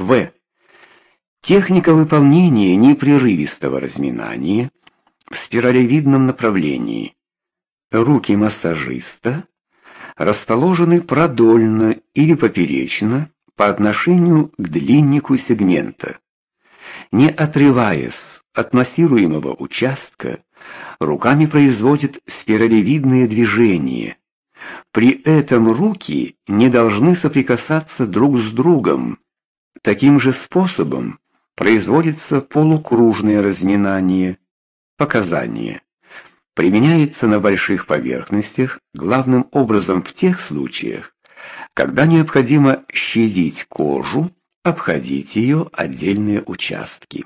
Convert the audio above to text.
В. Техника выполнения непрерывистого разминания в спиралевидном направлении. Руки массажиста расположены продольно или поперечно по отношению к длиннику сегмента. Не отрываясь от массируемого участка, руками производит спиралевидные движения. При этом руки не должны соприкасаться друг с другом. Таким же способом производится полукружное разминание. Показания. Применяется на больших поверхностях, главным образом в тех случаях, когда необходимо щадить кожу, обходить ее отдельные участки.